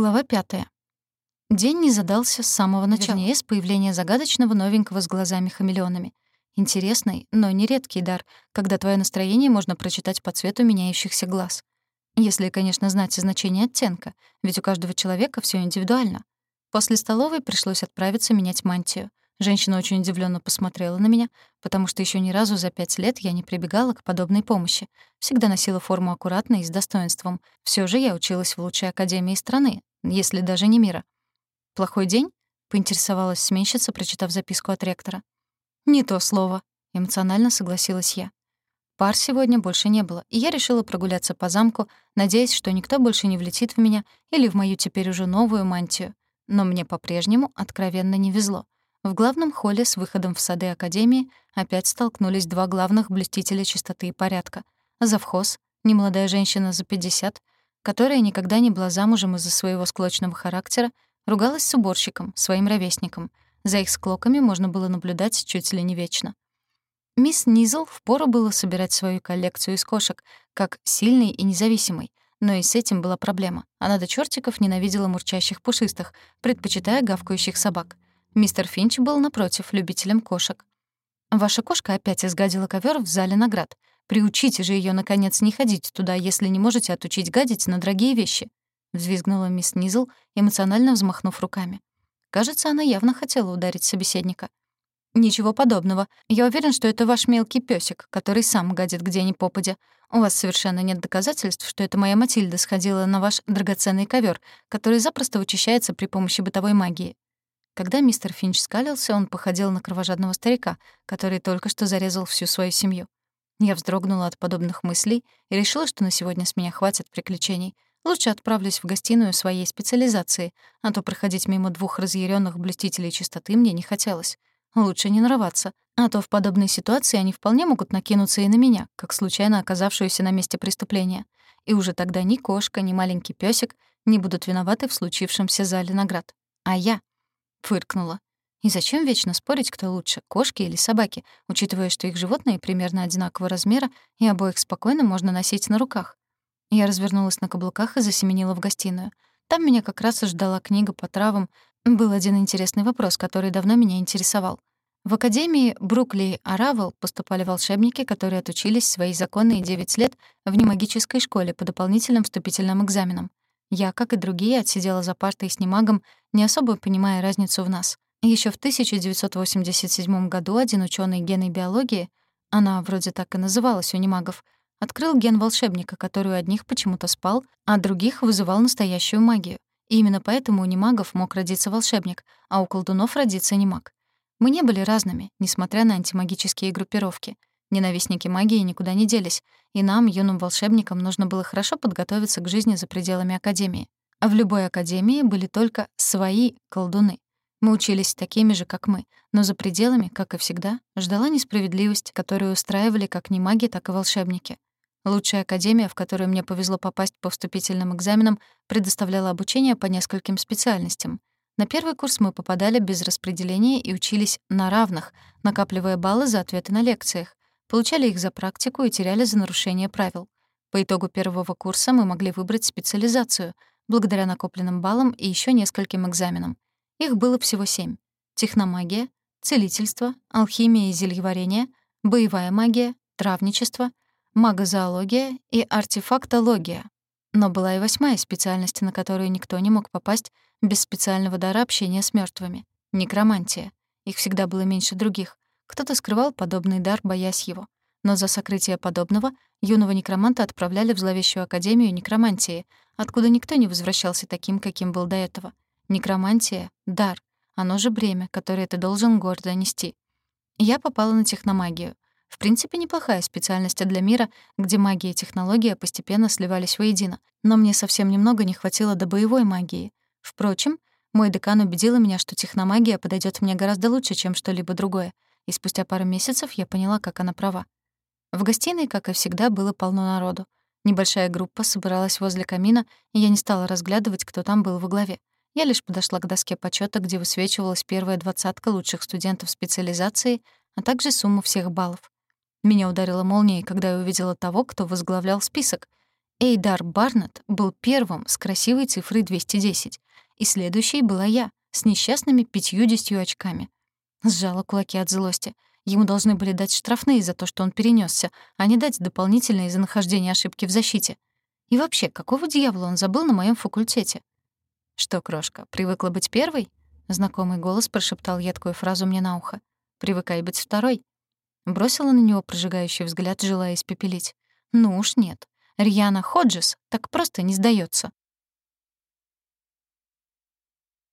Глава пятая. День не задался с самого начала, вернее, с появления загадочного новенького с глазами-хамелеонами. Интересный, но не редкий дар, когда твое настроение можно прочитать по цвету меняющихся глаз. Если, конечно, знать значение оттенка, ведь у каждого человека все индивидуально. После столовой пришлось отправиться менять мантию. Женщина очень удивленно посмотрела на меня, потому что еще ни разу за пять лет я не прибегала к подобной помощи. Всегда носила форму аккуратно и с достоинством. Все же я училась в лучшей академии страны, если даже не мира. «Плохой день?» — поинтересовалась сменщица, прочитав записку от ректора. «Не то слово», — эмоционально согласилась я. Пар сегодня больше не было, и я решила прогуляться по замку, надеясь, что никто больше не влетит в меня или в мою теперь уже новую мантию. Но мне по-прежнему откровенно не везло. В главном холле с выходом в сады Академии опять столкнулись два главных блюстителя чистоты и порядка. Завхоз, немолодая женщина за 50, которая никогда не была замужем из-за своего склочного характера, ругалась с уборщиком, своим ровесником. За их склоками можно было наблюдать чуть ли не вечно. Мисс Низл впору было собирать свою коллекцию из кошек, как сильной и независимой, но и с этим была проблема. Она до чертиков ненавидела мурчащих пушистых, предпочитая гавкающих собак — Мистер Финч был, напротив, любителем кошек. «Ваша кошка опять изгадила ковер в зале наград. Приучите же ее наконец, не ходить туда, если не можете отучить гадить на дорогие вещи», — взвизгнула мисс Низл, эмоционально взмахнув руками. Кажется, она явно хотела ударить собеседника. «Ничего подобного. Я уверен, что это ваш мелкий песик, который сам гадит где ни попадя. У вас совершенно нет доказательств, что это моя Матильда сходила на ваш драгоценный ковер, который запросто вычищается при помощи бытовой магии. Когда мистер Финч скалился, он походил на кровожадного старика, который только что зарезал всю свою семью. Я вздрогнула от подобных мыслей и решила, что на сегодня с меня хватит приключений. Лучше отправлюсь в гостиную своей специализации, а то проходить мимо двух разъяренных блюстителей чистоты мне не хотелось. Лучше не нарываться, а то в подобной ситуации они вполне могут накинуться и на меня, как случайно оказавшуюся на месте преступления. И уже тогда ни кошка, ни маленький песик не будут виноваты в случившемся зале наград. А я Фыркнула. И зачем вечно спорить, кто лучше, кошки или собаки, учитывая, что их животные примерно одинакового размера и обоих спокойно можно носить на руках? Я развернулась на каблуках и засеменила в гостиную. Там меня как раз ждала книга по травам. Был один интересный вопрос, который давно меня интересовал. В Академии Брукли Аравел поступали волшебники, которые отучились свои законные 9 лет в немагической школе по дополнительным вступительным экзаменам. Я, как и другие, отсидела за партой с немагом, не особо понимая разницу в нас. Еще в 1987 году один ученый геной биологии, она вроде так и называлась у немагов, открыл ген волшебника, который у одних почему-то спал, а других вызывал настоящую магию. И именно поэтому у немагов мог родиться волшебник, а у колдунов родиться немаг. Мы не были разными, несмотря на антимагические группировки — Ненавистники магии никуда не делись, и нам, юным волшебникам, нужно было хорошо подготовиться к жизни за пределами Академии. А в любой Академии были только свои колдуны. Мы учились такими же, как мы, но за пределами, как и всегда, ждала несправедливость, которую устраивали как не маги, так и волшебники. Лучшая академия, в которую мне повезло попасть по вступительным экзаменам, предоставляла обучение по нескольким специальностям. На первый курс мы попадали без распределения и учились на равных, накапливая баллы за ответы на лекциях получали их за практику и теряли за нарушение правил. По итогу первого курса мы могли выбрать специализацию, благодаря накопленным баллам и еще нескольким экзаменам. Их было всего семь. Техномагия, целительство, алхимия и зельеварение, боевая магия, травничество, магозоология и артефактология. Но была и восьмая специальность, на которую никто не мог попасть без специального дара общения с мертвыми — некромантия. Их всегда было меньше других. Кто-то скрывал подобный дар, боясь его. Но за сокрытие подобного юного некроманта отправляли в зловещую академию некромантии, откуда никто не возвращался таким, каким был до этого. Некромантия — дар, оно же бремя, которое ты должен гордо нести. Я попала на техномагию. В принципе, неплохая специальность для мира, где магия и технология постепенно сливались воедино. Но мне совсем немного не хватило до боевой магии. Впрочем, мой декан убедила меня, что техномагия подойдет мне гораздо лучше, чем что-либо другое — и спустя пару месяцев я поняла, как она права. В гостиной, как и всегда, было полно народу. Небольшая группа собралась возле камина, и я не стала разглядывать, кто там был во главе. Я лишь подошла к доске почета, где высвечивалась первая двадцатка лучших студентов специализации, а также сумма всех баллов. Меня ударила молнией, когда я увидела того, кто возглавлял список. Эйдар Барнетт был первым с красивой цифрой 210, и следующей была я, с несчастными пятьюдесятью очками. Сжала кулаки от злости. Ему должны были дать штрафные за то, что он перенесся, а не дать дополнительные за нахождение ошибки в защите. И вообще, какого дьявола он забыл на моем факультете? «Что, крошка, привыкла быть первой?» Знакомый голос прошептал едкую фразу мне на ухо. «Привыкай быть второй». Бросила на него прожигающий взгляд, желая испепелить. «Ну уж нет. Рьяна Ходжес так просто не сдается.